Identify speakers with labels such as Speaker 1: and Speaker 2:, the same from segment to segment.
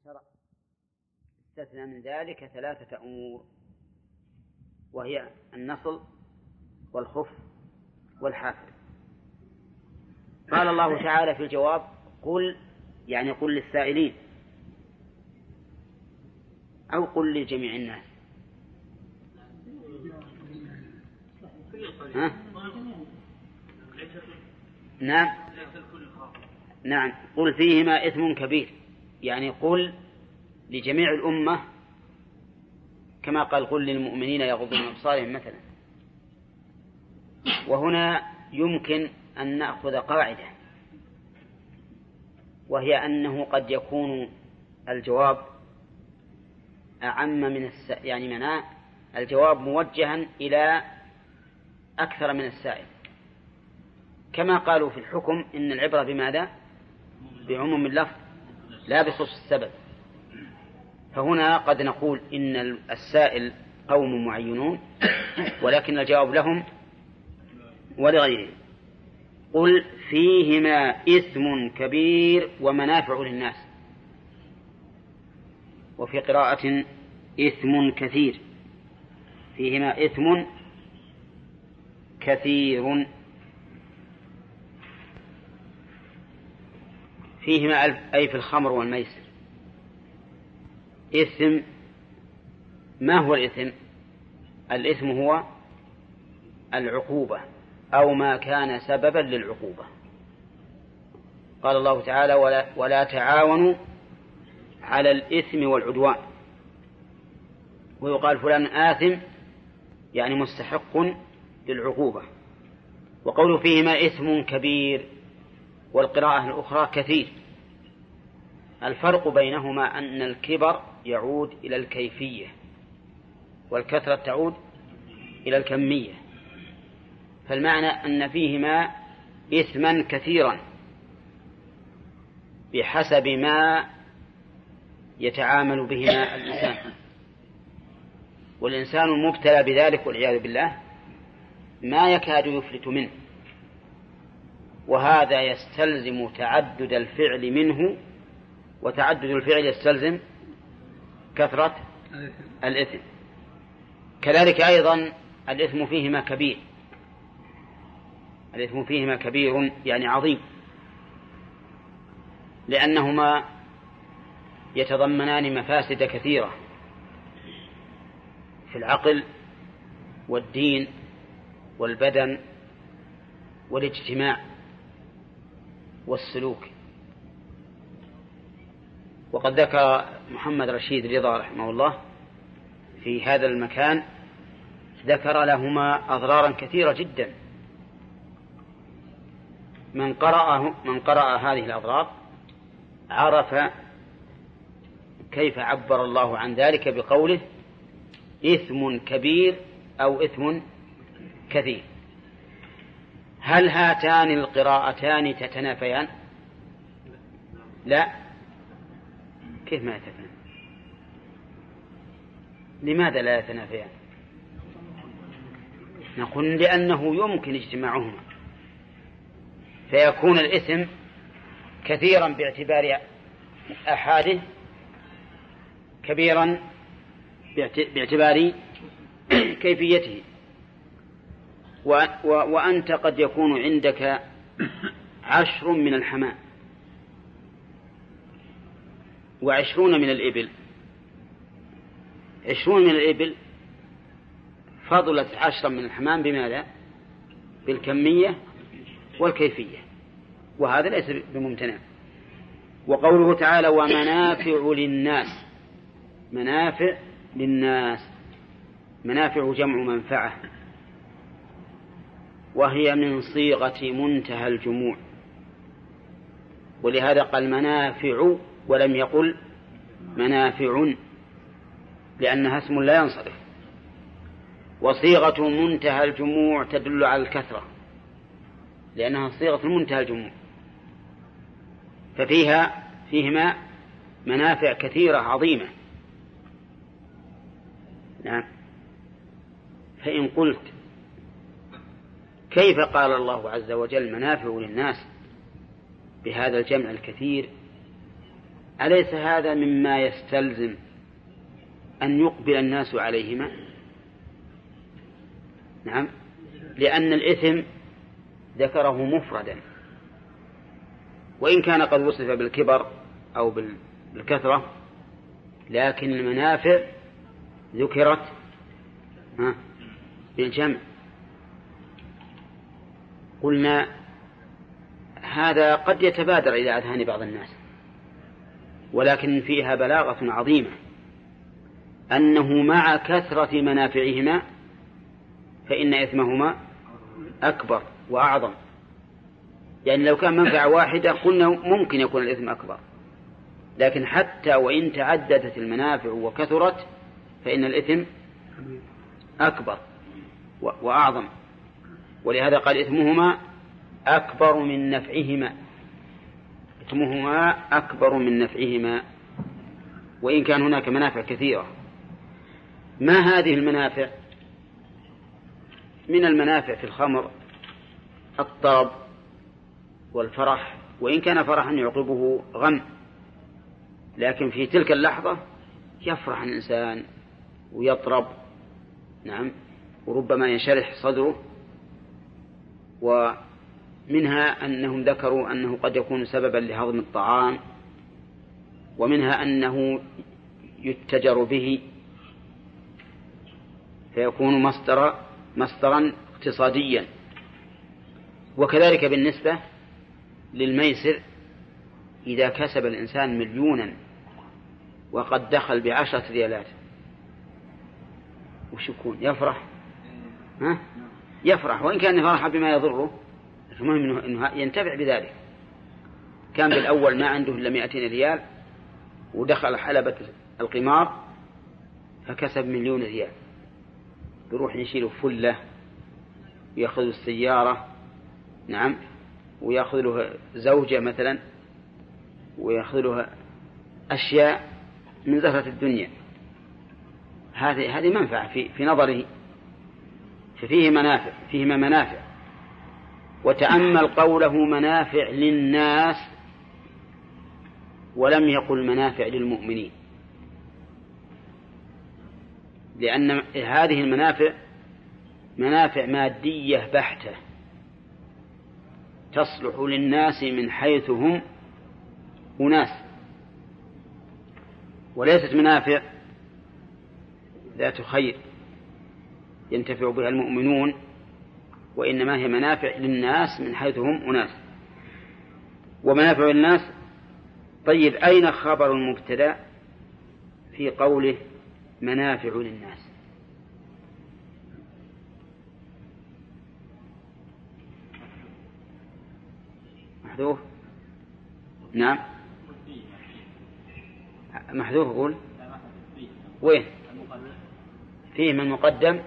Speaker 1: الشرع استثنى من ذلك ثلاثة أمور وهي النصل والخف والحافر قال الله تعالى في الجواب قل يعني قل للسائلين أو قل لجميع الناس ها؟ نعم نعم قل فيهما إثم كبير يعني قل لجميع الأمة كما قال قل للمؤمنين يغضوا من أبصارهم مثلا وهنا يمكن أن نأخذ قاعدة وهي أنه قد يكون الجواب أعم من الس... يعني منا الجواب موجها إلى أكثر من السائل كما قالوا في الحكم إن العبرة بماذا؟ بعموم اللفظ لا بخصوص السبب فهنا قد نقول إن السائل قوم معينون ولكن الجواب لهم ولغيرهم قل فيهما إثم كبير ومنافع للناس وفي قراءة إثم كثير فيهما إثم كثير فيهما ألف أي في الخمر والميسر إثم ما هو الإثم الإثم هو العقوبة أو ما كان سببا للعقوبة قال الله تعالى ولا, ولا تعاونوا على الإثم والعدوان ويقال فلان آثم يعني مستحق للعقوبة وقول فيهما إثم كبير والقراءة الأخرى كثير الفرق بينهما أن الكبر يعود إلى الكيفية والكثرة تعود إلى الكمية فالمعنى أن فيهما إثما كثيرا بحسب ما يتعامل بهما الإنسان والإنسان المبتلى بذلك والعياذ بالله ما يكاد يفلت منه وهذا يستلزم تعدد الفعل منه وتعدد الفعل يستلزم كثرة الإثم كذلك أيضا الإثم فيهما كبير الإثم فيهما كبير يعني عظيم لأنهما يتضمنان مفاسد كثيرة في العقل والدين والبدن والاجتماع والسلوك وقد ذكر محمد رشيد رضا رحمه الله في هذا المكان ذكر لهما أضرارا كثيرة جدا من قرأ, من قرأ هذه الأضرار عرف كيف عبر الله عن ذلك بقوله إثم كبير أو إثم كثير هل هاتان القراءتان تتنافيان لا كيف ما يتنافيان لماذا لا يتنافيان نقول لأنه يمكن اجتماعهما فيكون الاسم كثيرا باعتبار أحاده كبيرا باعتبار كيفيته وأنت قد يكون عندك عشر من الحمام وعشرون من الإبل عشرون من الإبل فضلت عشرا من الحمام بماذا؟ بالكمية والكيفية وهذا ليس بممتنع وقوله تعالى ومنافع للناس منافع للناس منافع جمع منفعه وهي من صيغة منتهى الجموع ولهذا قال منافع ولم يقل منافع لأنها اسم لا ينصرف وصيغة منتهى الجموع تدل على الكثرة لأنها صيغة منتهى الجموع ففيها فيهما منافع كثيرة عظيمة نعم فإن قلت كيف قال الله عز وجل منافع للناس بهذا الجمع الكثير أليس هذا مما يستلزم أن يقبل الناس عليهما نعم لأن الإثم ذكره مفردا وإن كان قد وصف بالكبر أو بالكثرة لكن المنافع ذكرت بالجمع قلنا هذا قد يتبادر إلى أذهان بعض الناس ولكن فيها بلاغة عظيمة أنه مع كثرة منافعهما فإن إثمهما أكبر وأعظم يعني لو كان منفعة واحدة قلنا ممكن يكون الإثم أكبر لكن حتى وإن تعددت المنافع وكثرت فإن الإثم أكبر وأعظم ولهذا قال إثمهما أكبر من نفعهما إثمهما أكبر من نفعهما وإن كان هناك منافع كثيرة ما هذه المنافع من المنافع في الخمر الطرب والفرح وإن كان فرحا يعقبه غم لكن في تلك اللحظة يفرح الإنسان ويطرب نعم وربما ينشرح صدره ومنها أنهم ذكروا أنه قد يكون سببا لهضم الطعام ومنها أنه يتجر به فيكون مصدر مصدرا اقتصاديا وكذلك بالنسبة للميسر إذا كسب الإنسان مليونا وقد دخل بعشرة ريالات وش يكون يفرح ها؟ يفرح وإن كان فرح بما يضره المهم أنه ينتفع بذلك كان بالأول ما عنده إلا 200 ريال ودخل حلبة القمار فكسب مليون ريال يروح يشيل فلة ويأخذ السيارة نعم ويأخذ له زوجة مثلا ويأخذ له أشياء من زهرة الدنيا هذه هذه منفعة في في نظره ففيه منافع فيهما منافع وتأمل قوله منافع للناس ولم يقل منافع للمؤمنين لأن هذه المنافع منافع مادية بحتة تصلح للناس من حيث هم أناس وليست منافع ذات خير ينتفع بها المؤمنون وإنما هي منافع للناس من حيث هم أناس ومنافع الناس طيب أين خبر المبتدأ في قوله منافع للناس محذوف نعم محذوف قول وين فيه من مقدم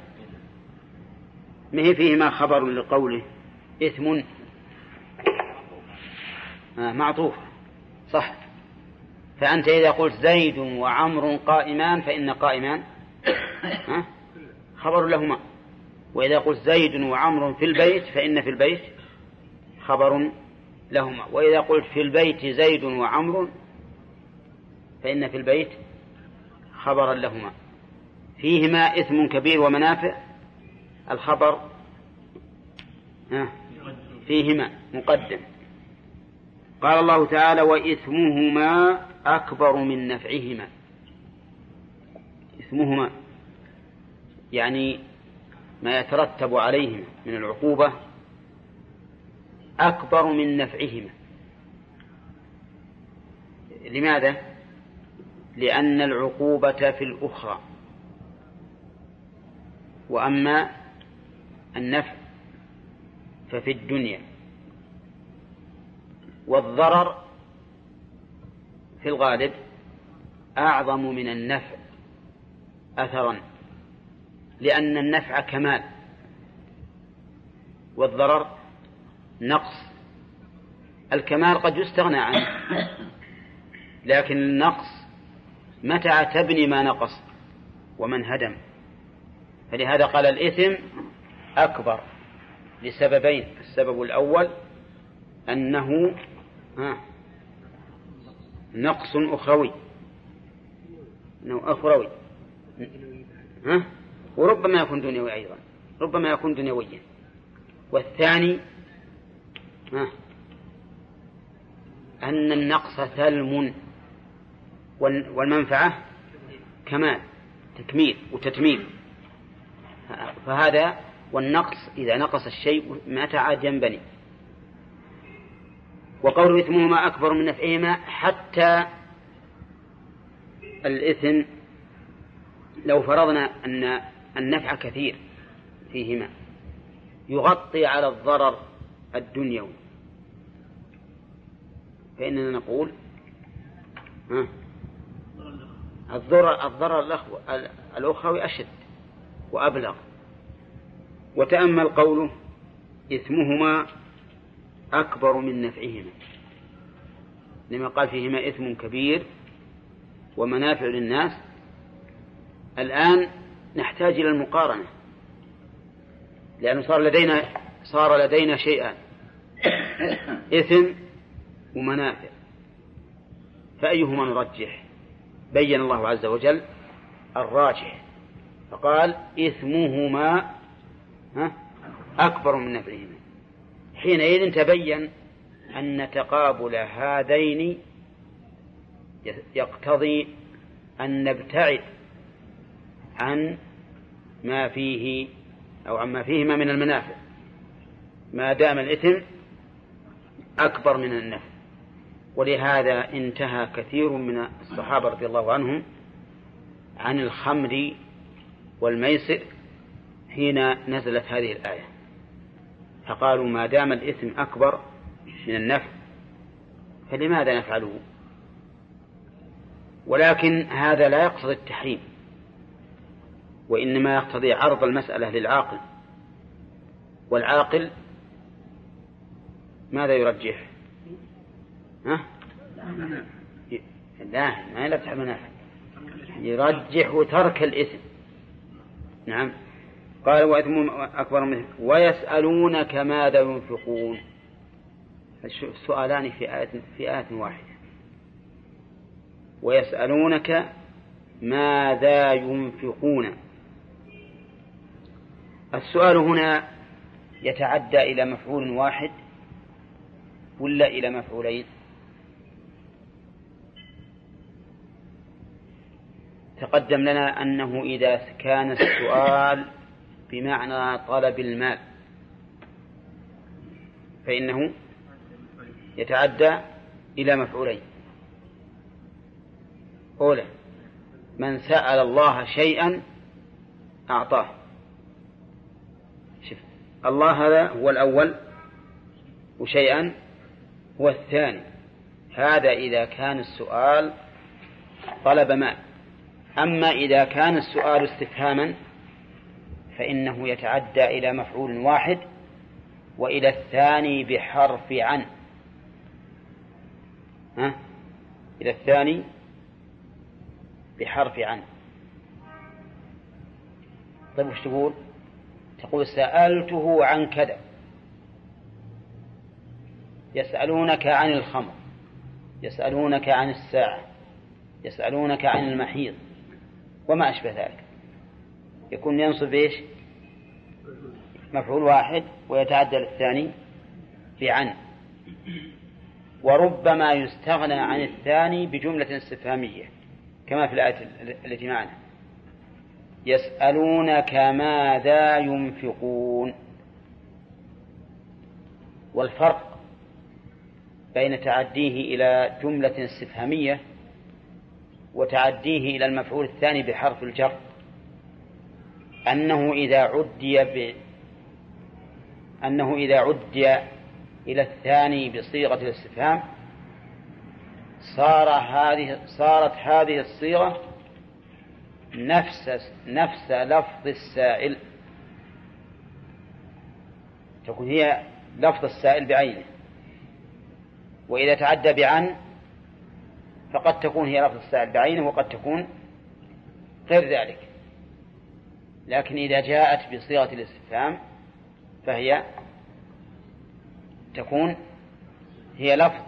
Speaker 1: ما هي فيهما خبر لقوله إثم آه، معطوف صح فأنت إذا قلت زيد وعمر قائمان فإن قائمان خبر لهما وإذا قلت زيد وعمر في البيت فإن في البيت خبر لهما وإذا قلت في البيت زيد وعمر فإن في البيت خبرا لهما فيهما إثم كبير ومنافع الخبر فيهما مقدم قال الله تعالى وإثمهما أكبر من نفعهما إثمهما يعني ما يترتب عليهما من العقوبة أكبر من نفعهما لماذا؟ لأن العقوبة في الأخرى وأما النفع ففي الدنيا والضرر في الغالب أعظم من النفع أثرا لأن النفع كمال والضرر نقص الكمال قد يستغنى عنه لكن النقص متى تبني ما نقص ومن هدم فلهذا قال الإثم أكبر لسببين السبب الأول أنه نقص أخروي أنه أخروي ها؟ وربما يكون دنيوي أيضا ربما يكون دنيويا والثاني ها؟ أن النقص ثلم والمنفعة كمال تكميل وتتميم فهذا والنقص إذا نقص الشيء متى عاد ينبني وقول إثمهما أكبر من نفعهما حتى الإثم لو فرضنا أن النفع كثير فيهما يغطي على الضرر الدنيوي فإننا نقول ها الضرر الضرر الأخوي أشد وأبلغ وتأمل قوله إثمهما أكبر من نفعهما لما قال فيهما إثم كبير ومنافع للناس الآن نحتاج إلى المقارنة لأنه صار لدينا صار لدينا شيئان إثم ومنافع فأيهما نرجح بين الله عز وجل الراجح فقال إثمهما أكبر من نفعهما حينئذ تبين أن تقابل هذين يقتضي أن نبتعد عن ما فيه أو عما فيهما من المنافع ما دام الإثم أكبر من النفع ولهذا انتهى كثير من الصحابة رضي الله عنهم عن الخمر والميسر حين نزلت هذه الآية فقالوا ما دام الإثم أكبر من النفع فلماذا نفعله ولكن هذا لا يقصد التحريم وإنما يقتضي عرض المسألة للعاقل والعاقل ماذا يرجح ها؟ لا ما يلتحق منافع يرجح ترك الإثم نعم قال وأثمهم أكبر منه ويسألونك ماذا ينفقون السؤالان في آية في آية واحدة ويسألونك ماذا ينفقون السؤال هنا يتعدى إلى مفعول واحد ولا إلى مفعولين تقدم لنا أنه إذا كان السؤال بمعنى طلب المال فإنه يتعدى إلى مفعولين قوله من سأل الله شيئا أعطاه شف الله هذا هو الأول وشيئا هو الثاني هذا إذا كان السؤال طلب مال أما إذا كان السؤال استفهاما فإنه يتعدى إلى مفعول واحد وإلى الثاني بحرف عن ها؟ إلى الثاني بحرف عن طيب وش تقول تقول سألته عن كذا يسألونك عن الخمر يسألونك عن الساعة يسألونك عن المحيض وما أشبه ذلك يكون ينصب إيش مفعول واحد ويتعدى الثاني في عن وربما يستغنى عن الثاني بجملة استفهامية كما في الآية التي معنا يسألونك ماذا ينفقون والفرق بين تعديه إلى جملة استفهامية وتعديه إلى المفعول الثاني بحرف الجر أنه إذا عدي ب... أنه إذا عدي إلى الثاني بصيغة الاستفهام صار هذه صارت هذه الصيغة نفس نفس لفظ السائل تكون هي لفظ السائل بعينه وإذا تعدى بعن فقد تكون هي لفظ السائل بعينه وقد تكون غير ذلك لكن إذا جاءت بصيغة الاستفهام فهي تكون هي لفظ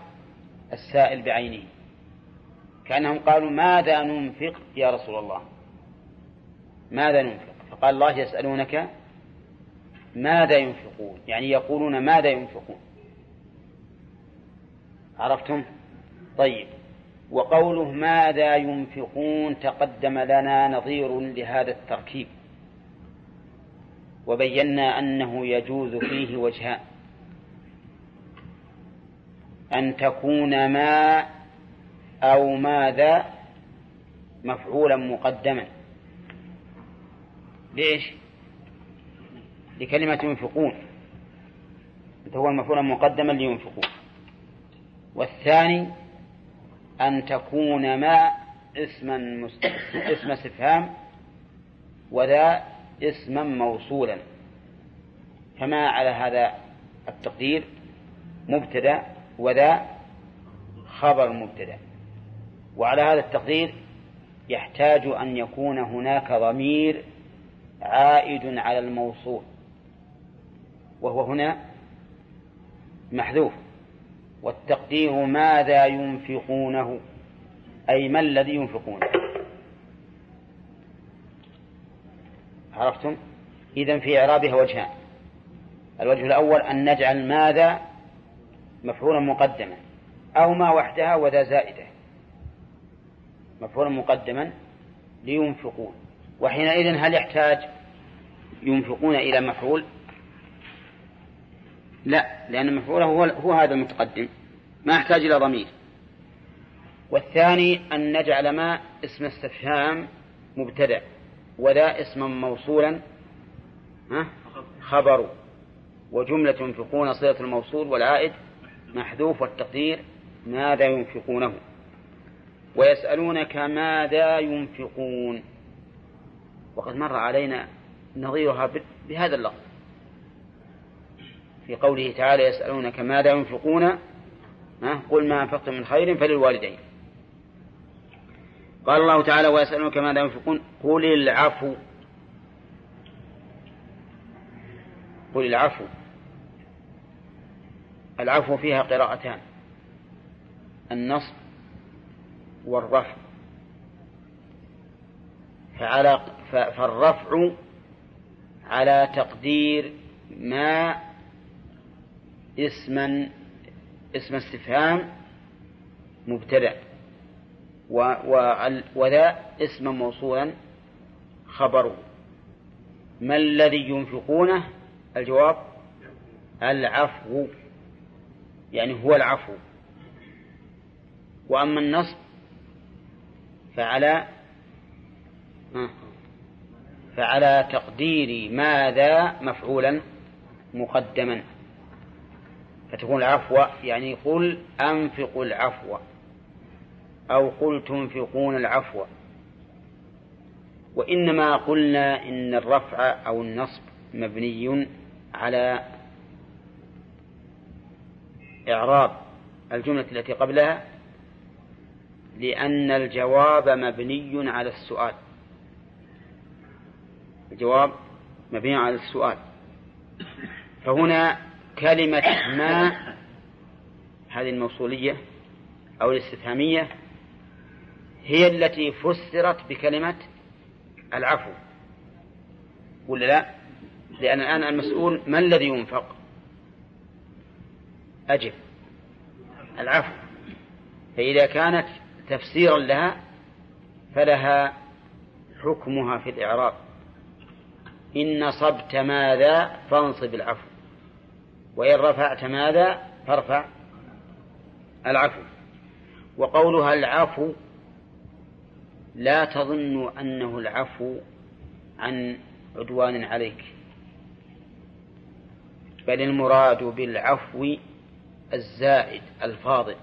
Speaker 1: السائل بعينه كأنهم قالوا ماذا ننفق يا رسول الله ماذا ننفق فقال الله يسألونك ماذا ينفقون يعني يقولون ماذا ينفقون عرفتم طيب وقوله ماذا ينفقون تقدم لنا نظير لهذا التركيب وبينا أنه يجوز فيه وجهان أن تكون ما أو ماذا مفعولا مقدما ليش لكلمة ينفقون هو مفعولا مقدما لينفقون والثاني أن تكون ما اسما اسم استفهام وذا اسما موصولا فما على هذا التقدير مبتدا وذا خبر مبتدا وعلى هذا التقدير يحتاج أن يكون هناك ضمير عائد على الموصول وهو هنا محذوف والتقدير ماذا ينفقونه أي ما الذي ينفقونه عرفتم إذا في إعرابها وجهان الوجه الأول أن نجعل ماذا مفعولا مقدما أو ما وحدها وذا زائدة مفعولا مقدما لينفقون وحينئذ هل يحتاج ينفقون إلى مفعول لا لأن مفعوله هو, هو هذا المتقدم ما يحتاج إلى ضمير والثاني أن نجعل ما اسم استفهام مبتدأ ولا اسما موصولا خبر وجملة ينفقون صلة الموصول والعائد محذوف والتقدير ماذا ينفقونه ويسألونك ماذا ينفقون وقد مر علينا نظيرها بهذا اللفظ في قوله تعالى يسألونك ماذا ينفقون قل ما أنفقتم من خير فللوالدين قال الله تعالى ويسألونك ماذا ينفقون قل العفو قل العفو العفو فيها قراءتان النصب والرفع فعلى فالرفع على تقدير ما اسما اسم استفهام مبتدأ وذا اسما موصولا خبره ما الذي ينفقونه الجواب العفو يعني هو العفو وأما النصب فعلى فعلى تقدير ماذا مفعولا مقدما فتكون العفو يعني قل أنفقوا العفو أو قل تنفقون العفو وإنما قلنا إن الرفع أو النصب مبني على إعراب الجملة التي قبلها لأن الجواب مبني على السؤال الجواب مبني على السؤال فهنا كلمة ما هذه الموصولية أو الاستفهامية هي التي فسرت بكلمة العفو ولا لا لأن الآن المسؤول ما الذي ينفق أجب العفو فإذا كانت تفسيرا لها فلها حكمها في الإعراب إن نصبت ماذا فانصب العفو وإن رفعت ماذا فارفع العفو وقولها العفو لا تظن أنه العفو عن عدوان عليك بل المراد بالعفو الزائد الفاضل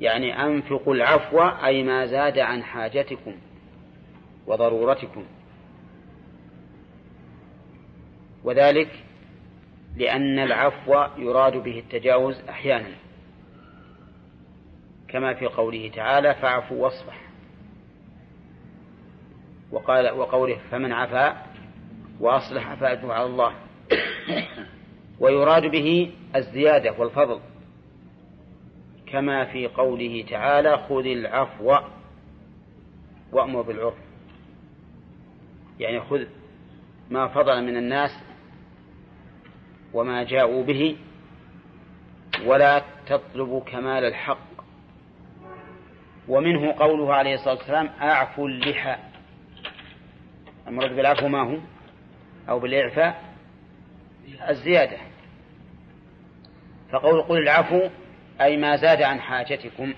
Speaker 1: يعني أنفقوا العفو أي ما زاد عن حاجتكم وضرورتكم وذلك لأن العفو يراد به التجاوز أحيانا كما في قوله تعالى فاعفوا واصفح وقال وقوله فمن عفا وأصلح فأجره على الله ويراد به الزيادة والفضل كما في قوله تعالى خذ العفو وأمر بالعرف يعني خذ ما فضل من الناس وما جاءوا به ولا تطلب كمال الحق ومنه قوله عليه الصلاة والسلام أعفوا اللحى المرض بالعفو ما هو أو بالإعفاء الزيادة فقول قل العفو أي ما زاد عن حاجتكم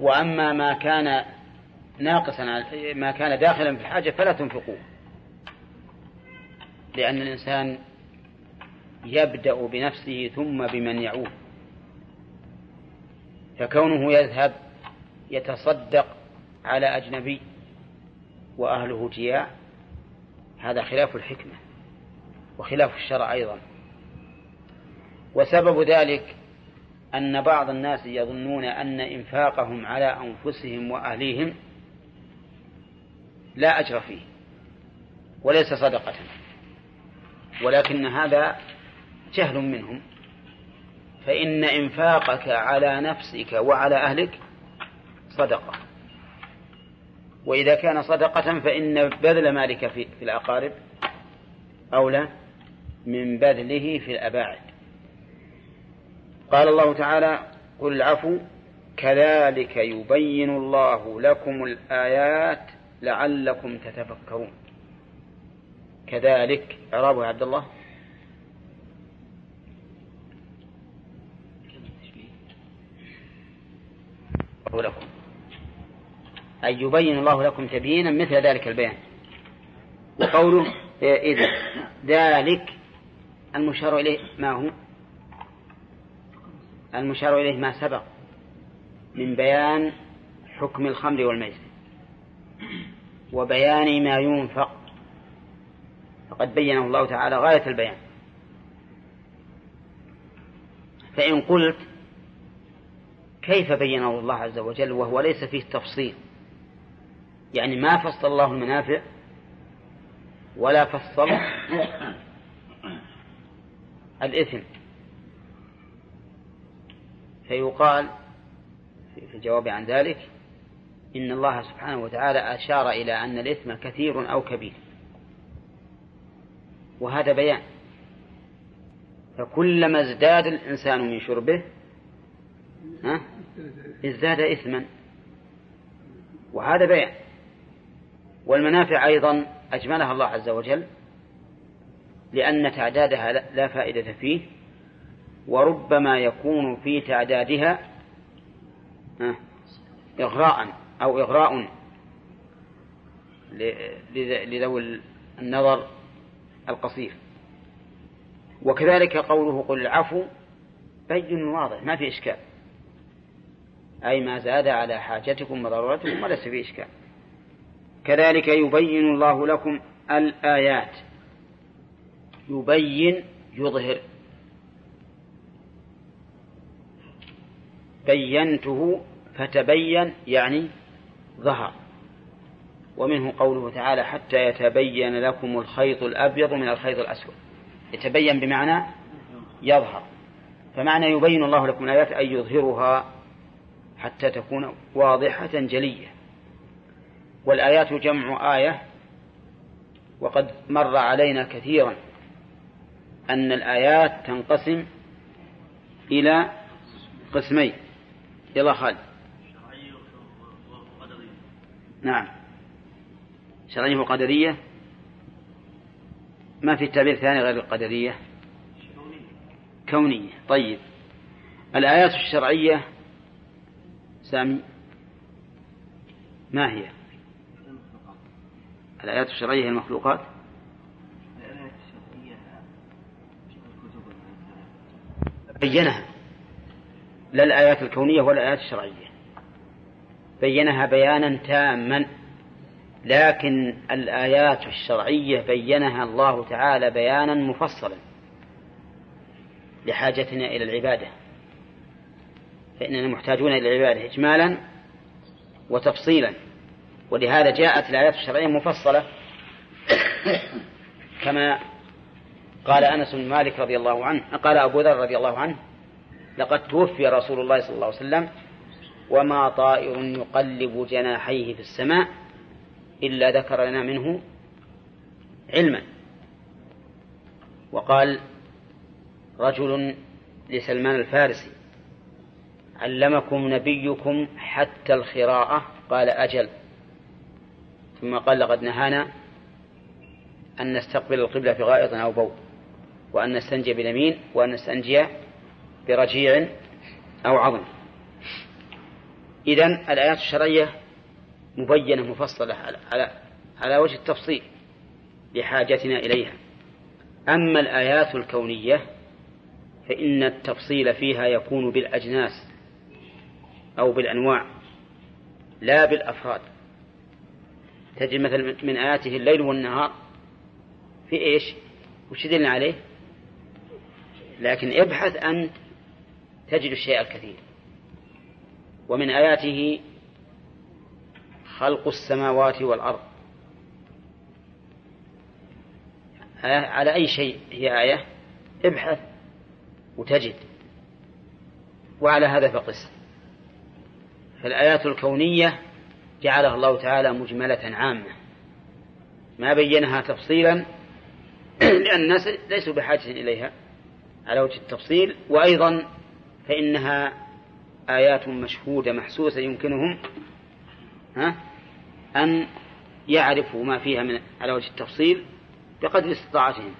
Speaker 1: وأما ما كان ناقصا ما كان داخلا في الحاجة فلا تنفقوه لأن الإنسان يبدأ بنفسه ثم بمن يعود فكونه يذهب يتصدق على أجنبي وأهله جياع هذا خلاف الحكمة وخلاف الشرع أيضا وسبب ذلك أن بعض الناس يظنون أن إنفاقهم على أنفسهم وأهليهم لا أجر فيه وليس صدقة ولكن هذا جهل منهم فإن إنفاقك على نفسك وعلى أهلك صدقة وإذا كان صدقة فإن بذل مالك في, في الأقارب أولى من بذله في الأباعد قال الله تعالى قل العفو كذلك يبين الله لكم الآيات لعلكم تتفكرون كذلك إعرابه عبد الله لكم أن يبين الله لكم تبيينا مثل ذلك البيان وقوله إيه، إذا ذلك المشار إليه ما هو المشار إليه ما سبق من بيان حكم الخمر والميسر وبيان ما ينفق فقد بينه الله تعالى غاية البيان فإن قلت كيف بينه الله عز وجل وهو ليس فيه تفصيل يعني ما فصل الله المنافع ولا فصل الإثم فيقال في الجواب عن ذلك إن الله سبحانه وتعالى أشار إلى أن الإثم كثير أو كبير وهذا بيان فكلما ازداد الإنسان من شربه ها ازداد إثما وهذا بيان والمنافع أيضا أجملها الله عز وجل لأن تعدادها لا فائدة فيه وربما يكون في تعدادها إغراء أو إغراء لذوي النظر القصير وكذلك قوله قل العفو بين واضح ما في إشكال أي ما زاد على حاجتكم وضرورتكم وليس في إشكال كذلك يبين الله لكم الآيات يبين يظهر بينته فتبين يعني ظهر ومنه قوله تعالى حتى يتبين لكم الخيط الأبيض من الخيط الأسود يتبين بمعنى يظهر فمعنى يبين الله لكم الآيات أن يظهرها حتى تكون واضحة جلية والآيات جمع آية وقد مر علينا كثيرا أن الآيات تنقسم إلى قسمين يلا خالد نعم شرعية وقدرية ما في تعبير ثاني غير القدرية كونية طيب الآيات الشرعية سامي ما هي؟ الآيات الشرعية هي المخلوقات بينها لا الآيات الكونية ولا الآيات الشرعية بينها بيانا تاما لكن الآيات الشرعية بينها الله تعالى بيانا مفصلا لحاجتنا إلى العبادة فإننا محتاجون إلى العبادة إجمالا وتفصيلا ولهذا جاءت الآيات الشرعية مفصلة كما قال أنس بن مالك رضي الله عنه قال أبو ذر رضي الله عنه لقد توفي رسول الله صلى الله عليه وسلم وما طائر يقلب جناحيه في السماء إلا ذكر لنا منه علما وقال رجل لسلمان الفارسي علمكم نبيكم حتى الخراءة قال أجل ثم قال لقد نهانا أن نستقبل القبلة في غائط أو بول وأن نستنجي باليمين وأن نستنجي برجيع أو عظم إذن الآيات الشرعية مبينة مفصلة على على وجه التفصيل لحاجتنا إليها أما الآيات الكونية فإن التفصيل فيها يكون بالأجناس أو بالأنواع لا بالأفراد تجد مثلا من آياته الليل والنهار في إيش وش دلنا عليه لكن ابحث أنت تجد الشيء الكثير ومن آياته خلق السماوات والأرض آية على أي شيء هي آية ابحث وتجد وعلى هذا فقس فالآيات الكونية جعلها الله تعالى مجملة عامة ما بينها تفصيلا لأن الناس ليسوا بحاجة إليها على وجه التفصيل وأيضا فإنها آيات مشهودة محسوسة يمكنهم ها أن يعرفوا ما فيها من على وجه التفصيل بقدر استطاعتهم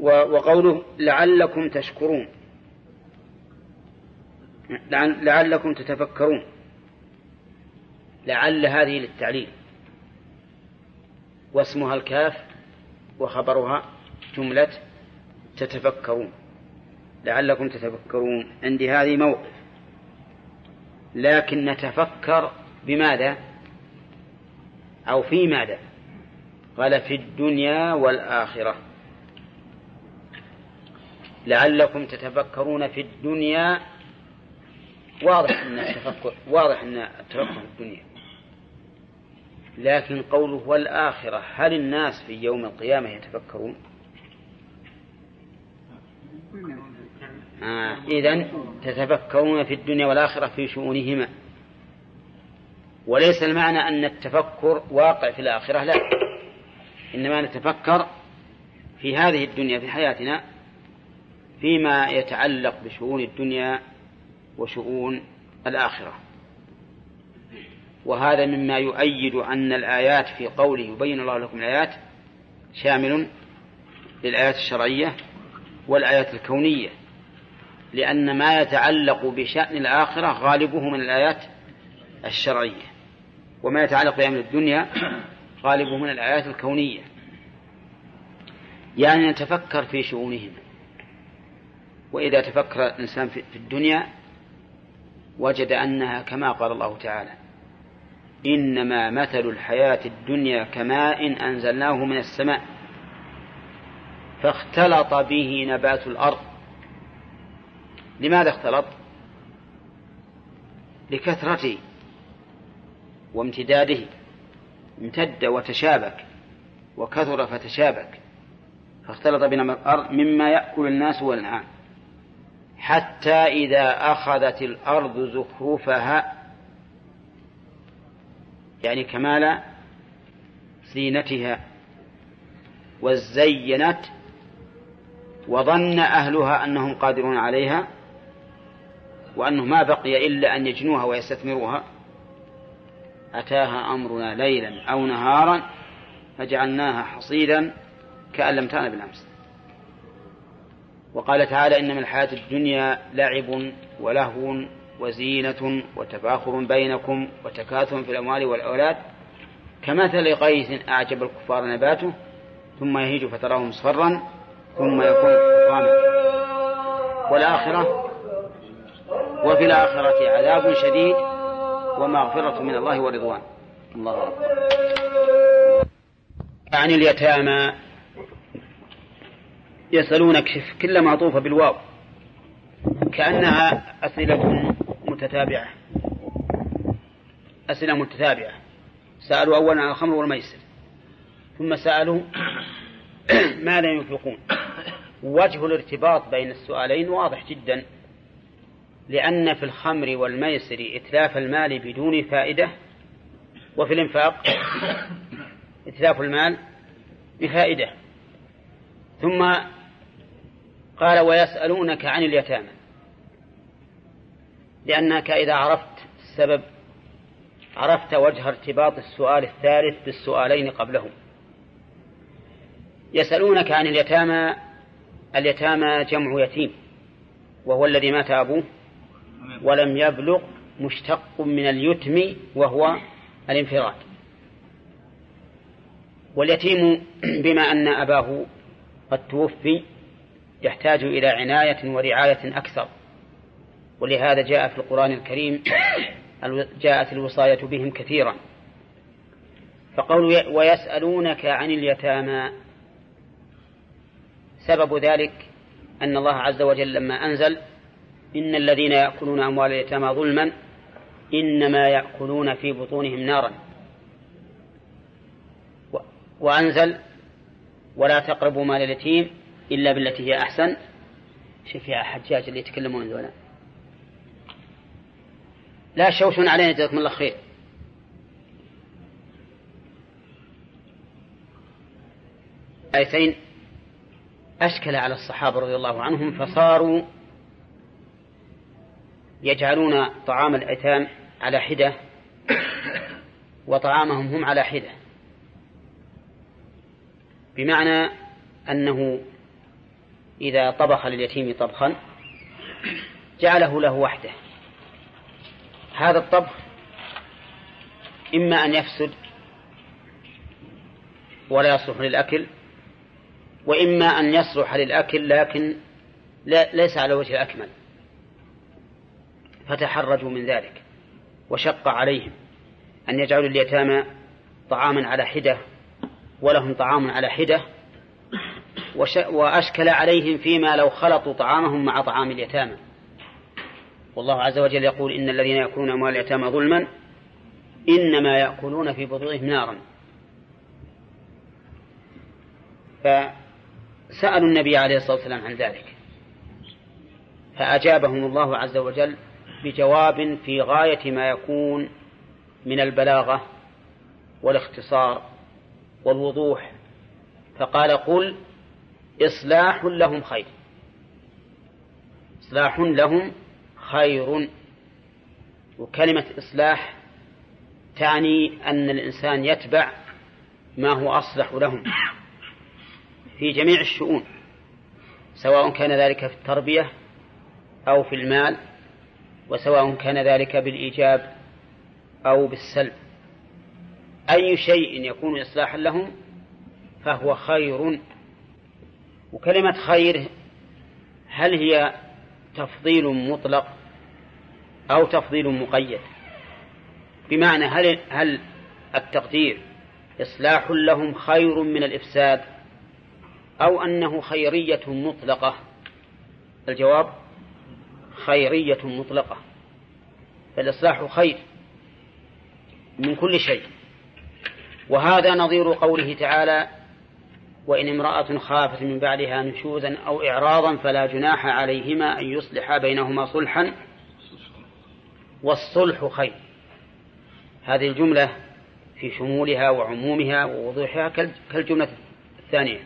Speaker 1: وقوله لعلكم تشكرون لعلكم تتفكرون لعل هذه للتعليل واسمها الكاف وخبرها جملة تتفكرون لعلكم تتفكرون عندي هذه موقف لكن نتفكر بماذا أو في ماذا قال في الدنيا والآخرة لعلكم تتفكرون في الدنيا واضح ان التفكر واضح ان التفكر في الدنيا لكن قوله والآخرة هل الناس في يوم القيامة يتفكرون آه إذن تتفكرون في الدنيا والآخرة في شؤونهما وليس المعنى أن التفكر واقع في الآخرة لا إنما نتفكر في هذه الدنيا في حياتنا فيما يتعلق بشؤون الدنيا وشؤون الآخرة وهذا مما يؤيد أن الآيات في قوله يبين الله لكم الآيات شامل للآيات الشرعية والآيات الكونية لأن ما يتعلق بشأن الآخرة غالبه من الآيات الشرعية وما يتعلق بأمر الدنيا غالبه من الآيات الكونية يعني نتفكر في شؤونهم وإذا تفكر الإنسان في الدنيا وجد أنها كما قال الله تعالى إنما مثل الحياة الدنيا كماء أنزلناه من السماء فاختلط به نبات الأرض لماذا اختلط؟ لكثرته وامتداده امتد وتشابك وكثر فتشابك فاختلط بنبات الأرض مما يأكل الناس والأنعام حتى إذا أخذت الأرض زخرفها يعني كمال زينتها وزينت وظن أهلها أنهم قادرون عليها وأنه ما بقي إلا أن يجنوها ويستثمروها أتاها أمرنا ليلا أو نهارا فجعلناها حصيدا كأن لم تأنا بالأمس وقال تعالى إنما الحياة الدنيا لعب ولهو وزينة وتفاخر بينكم وتكاثر في الأموال والأولاد كمثل غيث أعجب الكفار نباته ثم يهيج فتراه مصفرا ثم يكون حطاما والآخرة وفي الآخرة عذاب شديد ومغفرة من الله ورضوان الله أكبر عن اليتامى يسألونك كل معطوفة بالواو كأنها أسئلة متتابعة أسئلة متتابعة سألوا أولا عن الخمر والميسر ثم سألوا ما لا ينفقون وجه الارتباط بين السؤالين واضح جدا لأن في الخمر والميسر إتلاف المال بدون فائدة وفي الإنفاق إتلاف المال بفائدة ثم قال ويسألونك عن اليتامى لأنك إذا عرفت السبب عرفت وجه ارتباط السؤال الثالث بالسؤالين قبله يسألونك عن اليتامى اليتامى جمع يتيم وهو الذي مات أبوه ولم يبلغ مشتق من اليتم وهو الانفراد واليتيم بما أن أباه قد توفي يحتاج إلى عناية ورعاية أكثر ولهذا جاء في القرآن الكريم جاءت الوصاية بهم كثيرا فقول ويسألونك عن اليتامى سبب ذلك أن الله عز وجل لما أنزل إن الذين يأكلون أموال اليتامى ظلما إنما يأكلون في بطونهم نارا وأنزل ولا تقربوا مال اليتيم إلا بالتي هي أحسن شوف يا حجاج اللي يتكلمون ذولا لا شوشون علينا جزاكم الله خير آيتين أشكل على الصحابة رضي الله عنهم فصاروا يجعلون طعام الأيتام على حدة وطعامهم هم على حدة بمعنى أنه إذا طبخ لليتيم طبخا جعله له وحده هذا الطبخ إما أن يفسد ولا يصلح للأكل وإما أن يصلح للأكل لكن لا ليس على وجه الأكمل فتحرجوا من ذلك وشق عليهم أن يجعلوا اليتامى طعاما على حدة ولهم طعام على حدة وأشكل عليهم فيما لو خلطوا طعامهم مع طعام اليتامى والله عز وجل يقول إن الذين يأكلون أموال اليتامى ظلما إنما يأكلون في بطونهم نارا فسألوا النبي عليه الصلاة والسلام عن ذلك فأجابهم الله عز وجل بجواب في غاية ما يكون من البلاغة والاختصار والوضوح فقال قل إصلاح لهم خير إصلاح لهم خير وكلمة إصلاح تعني أن الإنسان يتبع ما هو أصلح لهم في جميع الشؤون سواء كان ذلك في التربية أو في المال وسواء كان ذلك بالإيجاب أو بالسلب أي شيء يكون إصلاحا لهم فهو خير وكلمة خير هل هي تفضيل مطلق أو تفضيل مقيد بمعنى هل هل التقدير إصلاح لهم خير من الإفساد أو أنه خيرية مطلقة الجواب خيرية مطلقة فالإصلاح خير من كل شيء وهذا نظير قوله تعالى وإن امرأة خافت من بعدها نشوزا أو إعراضا فلا جناح عليهما أن يصلح بينهما صلحا والصلح خير هذه الجملة في شمولها وعمومها ووضوحها كالجملة الثانية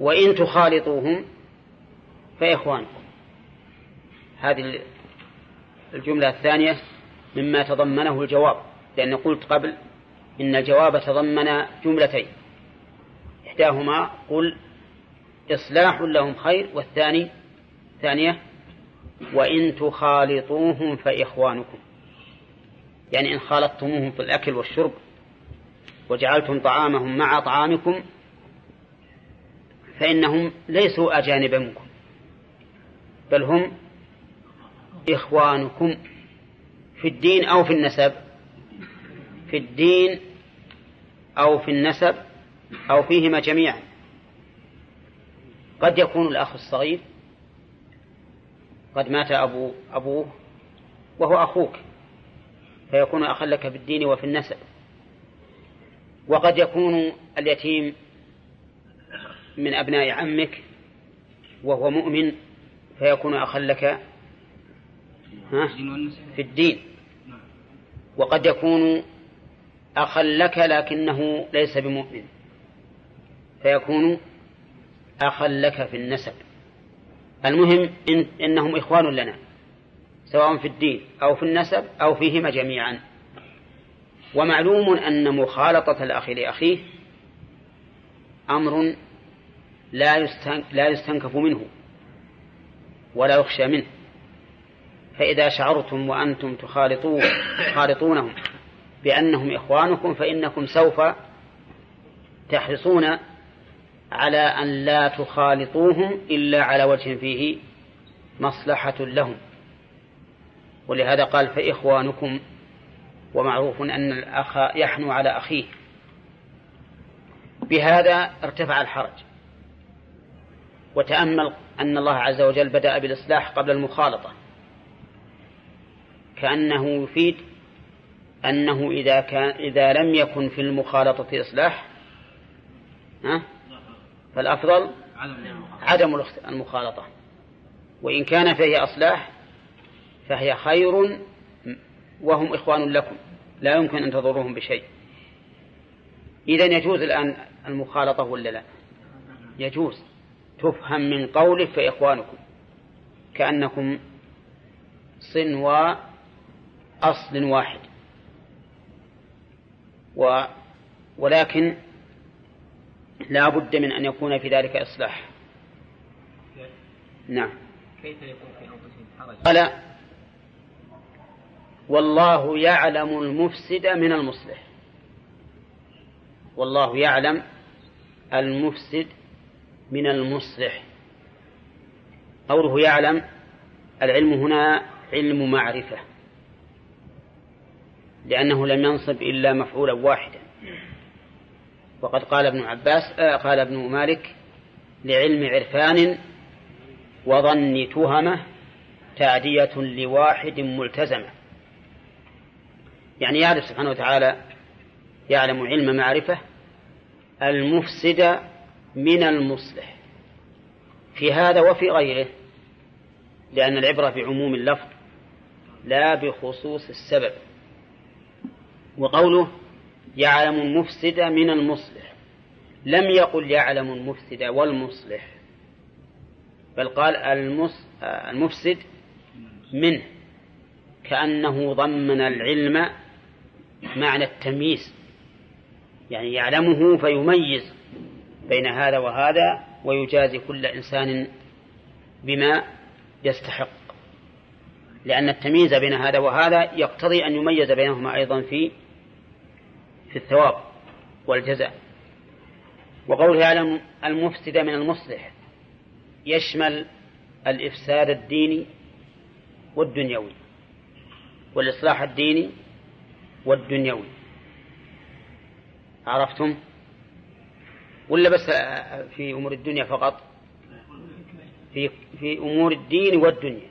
Speaker 1: وإن تخالطوهم فإخوانكم هذه الجملة الثانية مما تضمنه الجواب لأن قلت قبل إن الجواب تضمن جملتين إحداهما قل إصلاح لهم خير والثاني ثانية وإن تخالطوهم فإخوانكم يعني إن خالطتموهم في الأكل والشرب وجعلتم طعامهم مع طعامكم فإنهم ليسوا أجانب منكم بل هم إخوانكم في الدين أو في النسب في الدين أو في النسب أو فيهما جميعا قد يكون الأخ الصغير قد مات أبو أبوه وهو أخوك فيكون أخا لك في الدين وفي النسب وقد يكون اليتيم من أبناء عمك وهو مؤمن فيكون أخا لك في الدين وقد يكون أخا لك لكنه ليس بمؤمن فيكون أخا لك في النسب المهم إن إنهم إخوان لنا سواء في الدين أو في النسب أو فيهما جميعا ومعلوم أن مخالطة الأخ لأخيه أمر لا لا يستنكف منه ولا يخشى منه فإذا شعرتم وأنتم تخالطون تخالطونهم بأنهم إخوانكم فإنكم سوف تحرصون على أن لا تخالطوهم إلا على وجه فيه مصلحة لهم ولهذا قال فإخوانكم ومعروف أن الأخ يحنو على أخيه بهذا ارتفع الحرج وتأمل أن الله عز وجل بدأ بالإصلاح قبل المخالطة كأنه يفيد أنه إذا, كان إذا لم يكن في المخالطة إصلاح ها فالأفضل عدم المخالطة وإن كان فيه أصلاح فهي خير وهم إخوان لكم لا يمكن أن تضروهم بشيء إذا يجوز الآن المخالطة ولا لا يجوز تفهم من قوله فإخوانكم كأنكم صنوى أصل واحد و ولكن لا بد من أن يكون في ذلك إصلاح نعم كيف يكون في أنفسهم حرج قال والله يعلم المفسد من المصلح والله يعلم المفسد من المصلح قوله يعلم العلم هنا علم معرفة لأنه لم ينصب إلا مفعولا واحدا وقد قال ابن عباس آه قال ابن مالك لعلم عرفان وظن تهمه تعدية لواحد ملتزمة يعني يعرف سبحانه وتعالى يعلم علم معرفة المفسد من المصلح في هذا وفي غيره لأن العبرة بعموم اللفظ لا بخصوص السبب وقوله يعلم المفسد من المصلح لم يقل يعلم المفسد والمصلح بل قال المفسد منه كأنه ضمن العلم معنى التمييز يعني يعلمه فيميز بين هذا وهذا ويجازي كل إنسان بما يستحق لأن التمييز بين هذا وهذا يقتضي أن يميز بينهما أيضا في في الثواب والجزاء وقوله على المفسد من المصلح يشمل الإفساد الديني والدنيوي والإصلاح الديني والدنيوي عرفتم ولا بس في أمور الدنيا فقط في, في أمور الدين والدنيا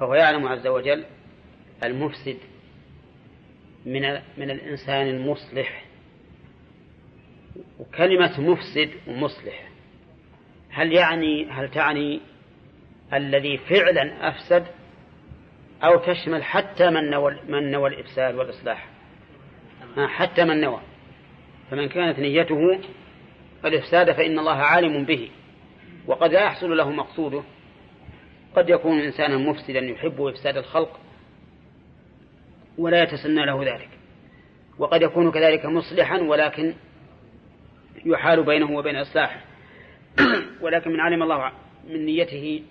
Speaker 1: فهو يعلم عز وجل المفسد من من الإنسان المصلح وكلمة مفسد ومصلح هل يعني هل تعني الذي فعلا أفسد أو تشمل حتى من نوى من نوى الإفساد والإصلاح آه، حتى من نوى فمن كانت نيته الإفساد فإن الله عالم به وقد لا يحصل له مقصوده قد يكون إنسانا مفسدا يحب إفساد الخلق ولا يتسنى له ذلك وقد يكون كذلك مصلحا ولكن يحال بينه وبين إصلاحه ولكن من علم الله من نيته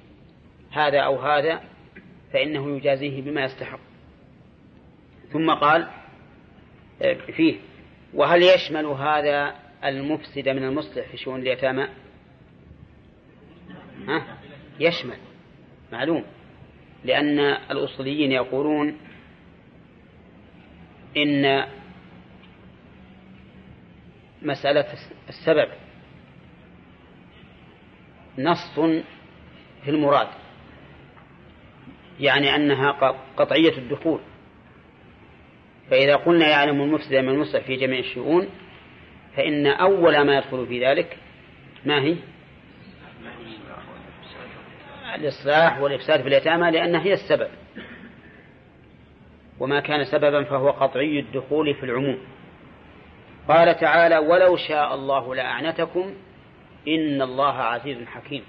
Speaker 1: هذا أو هذا فإنه يجازيه بما يستحق ثم قال آه، فيه وهل يشمل هذا المفسد من المصلح في شؤون اليتامى ها؟ يشمل معلوم لأن الأصوليين يقولون إن مسألة السبب نص في المراد يعني أنها قطعية الدخول فإذا قلنا يعلم المفسد من المصلح في جميع الشؤون فإن أول ما يدخل في ذلك ما هي الإصلاح والإفساد في اليتامى لأنها هي السبب وما كان سببا فهو قطعي الدخول في العموم قال تعالى ولو شاء الله لأعنتكم إن الله عزيز حكيم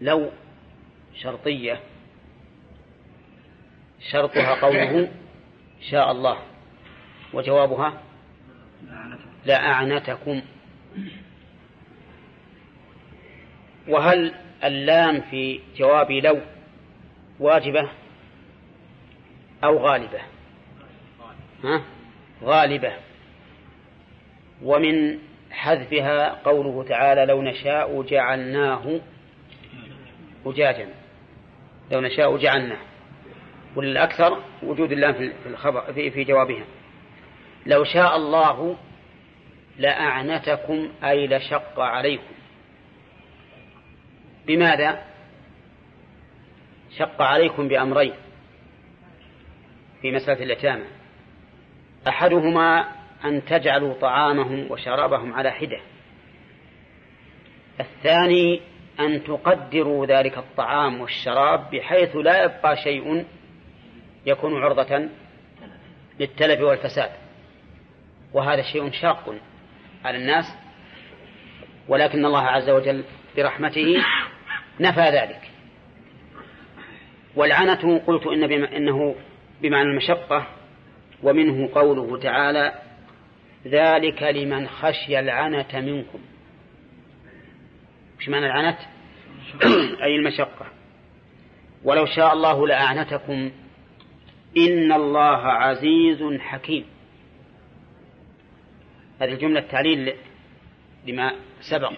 Speaker 1: لو شرطية شرطها قوله شاء الله وجوابها لأعنتكم وهل اللام في جواب لو واجبة أو غالبة ها؟ غالبة ومن حذفها قوله تعالى لو نشاء جعلناه أجاجا لو نشاء جعلناه والأكثر وجود الله في الخبر في, في جوابها لو شاء الله لأعنتكم أي لشق عليكم بماذا شق عليكم بأمرين في مسألة اليتامى أحدهما أن تجعلوا طعامهم وشرابهم على حدة الثاني أن تقدروا ذلك الطعام والشراب بحيث لا يبقى شيء يكون عرضة للتلف والفساد وهذا شيء شاق على الناس ولكن الله عز وجل برحمته نفى ذلك والعنة قلت إن بما إنه بمعنى المشقة ومنه قوله تعالى ذلك لمن خشي العنة منكم مش معنى العنت أي المشقة ولو شاء الله لأعنتكم إن الله عزيز حكيم هذه الجملة تعليل لما سبق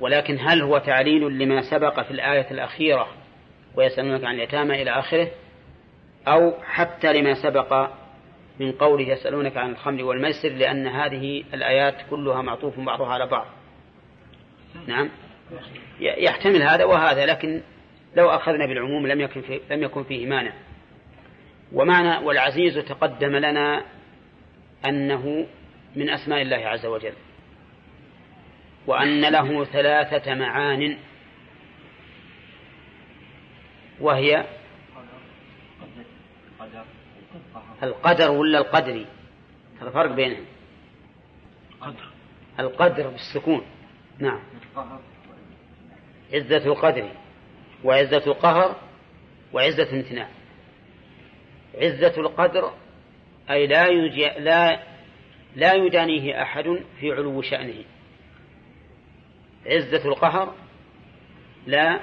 Speaker 1: ولكن هل هو تعليل لما سبق في الآية الأخيرة ويسألونك عن اليتامى إلى آخره أو حتى لما سبق من قوله يسألونك عن الخمر والميسر لأن هذه الآيات كلها معطوف بعضها على بعض نعم يحتمل هذا وهذا لكن لو أخذنا بالعموم لم يكن في لم يكن فيه مانع ومعنى والعزيز تقدم لنا أنه من أسماء الله عز وجل وأن له ثلاثة معان وهي القدر ولا القدري هذا فرق بينهم القدر القدر بالسكون نعم عزة القدر وعزة القهر وعزة الامتناع عزة القدر أي لا يجي لا لا يدانيه أحد في علو شأنه عزة القهر لا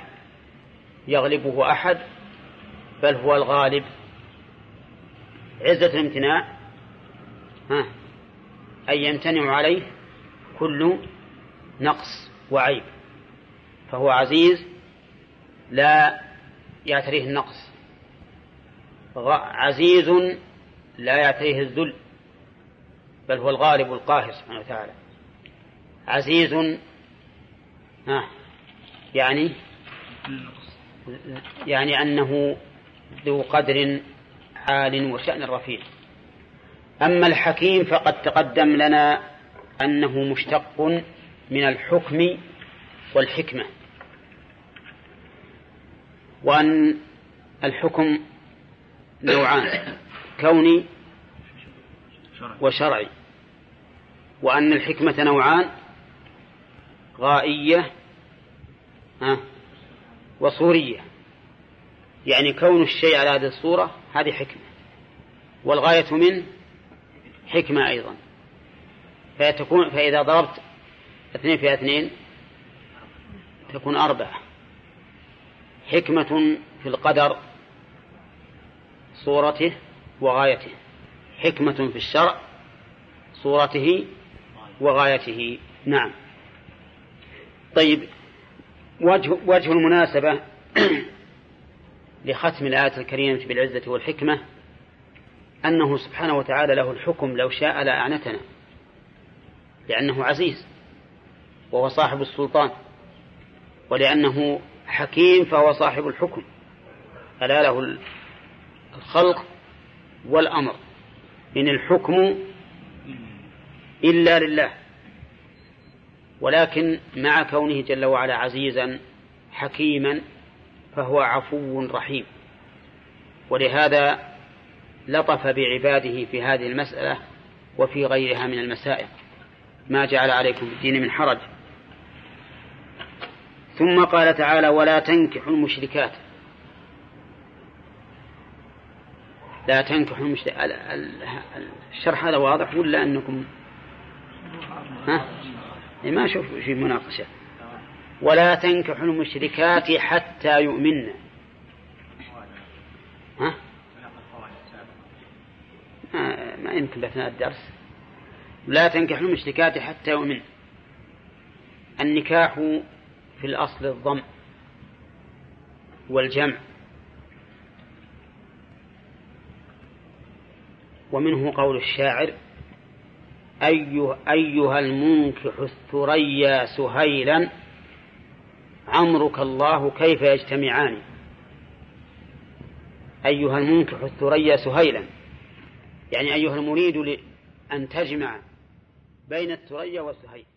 Speaker 1: يغلبه أحد بل هو الغالب عزة الامتناع ها أن يمتنع عليه كل نقص وعيب فهو عزيز لا يعتريه النقص عزيز لا يعتريه الذل بل هو الغالب القاهر سبحانه وتعالى عزيز ها يعني يعني أنه ذو قدر عال وشأن رفيع أما الحكيم فقد تقدم لنا أنه مشتق من الحكم والحكمة وأن الحكم نوعان كوني وشرعي وأن الحكمة نوعان غائية وصورية يعني كون الشيء على هذه الصورة هذه حكمة والغاية منه حكمة أيضا فتكون فإذا ضربت اثنين في اثنين تكون أربعة حكمة في القدر صورته وغايته حكمة في الشرع صورته وغايته نعم طيب وجه, وجه المناسبة لختم الآية الكريمة بالعزة والحكمة أنه سبحانه وتعالى له الحكم لو شاء لأعنتنا لأنه عزيز وهو صاحب السلطان ولأنه حكيم فهو صاحب الحكم ألا له الخلق والأمر إن الحكم إلا لله ولكن مع كونه جل وعلا عزيزا حكيما فهو عفو رحيم ولهذا لطف بعباده في هذه المسألة وفي غيرها من المسائل ما جعل عليكم في الدين من حرج ثم قال تعالى ولا تنكحوا المشركات لا تنكحوا المشركات الشرح هذا واضح ولا أنكم ها إيه، ما شوف في مناقشة ولا تنكح المشركات حتى يؤمن ها؟ آه، ما, يمكن أثناء الدرس لا تنكح المشركات حتى يؤمن النكاح في الأصل الضم والجمع ومنه قول الشاعر أيها المنكح الثريا سهيلا عمرك الله كيف يجتمعان أيها المنكح الثريا سهيلا يعني أيها المريد أن تجمع بين الثريا وسهيل